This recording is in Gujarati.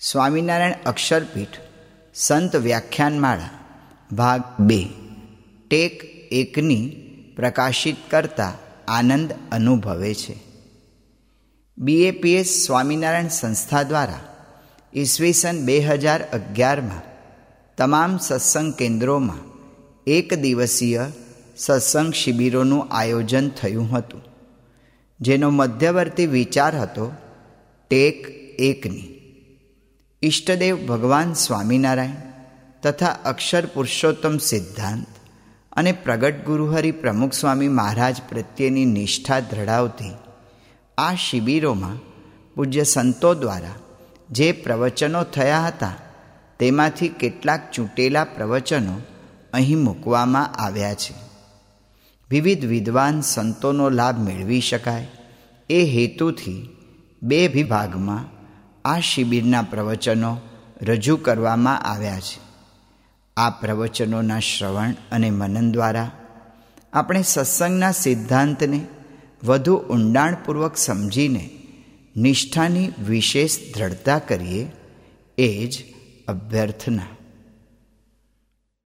સ્વામિનારાયણ અક્ષરપીઠ, સંત વ્યાખ્યાનમાળા, ભાગ બે. ટેક એકની પ્રકાશિત કરતા આનંદ અનુભવે છે. બીએપીએસ સ્વામિનારાયણ સંસ્થા દ્વારા ઈસવીસન બે હજાર અગિયારમાં તમામ સત્સંગ કેન્દ્રોમાં એક દિવસીય સત્સંગ શિબિરોનું આયોજન થયું હતું. જેનો મધ્યવર્તી વિચાર હતો ટેક એકની. ઈષ્ટદેવ ભગવાન સ્વામિનારાયણ તથા અક્ષર પુરુષોત્તમ સિદ્ધાંત અને પ્રગટ ગુરુહરિ પ્રમુખ સ્વામી મહારાજ પ્રત્યેની નિષ્ઠા ધરાવતી આ શિબિરોમાં પૂજ્ય સંતો દ્વારા જે પ્રવચનો થયા હતા, તેમાંથી કેટલાક ચૂંટેલા પ્રવચનો અહીં મૂકવામાં આવ્યા છે. વિવિધ વિદ્વાન સંતોનો લાભ મેળવી શકાય એ હેતુથી બે વિભાગમાં આ શિબિરના પ્રવચનો રજૂ કરવામાં આવ્યા છે. આ પ્રવચનોના શ્રવણ અને મનન દ્વારા આપણે સત્સંગના સિદ્ધાંતને વધુ ઊંડાણપૂર્વક સમજીને નિષ્ઠાની વિશેષ દ્રઢતા કરીએ એ જ અભ્યર્થના.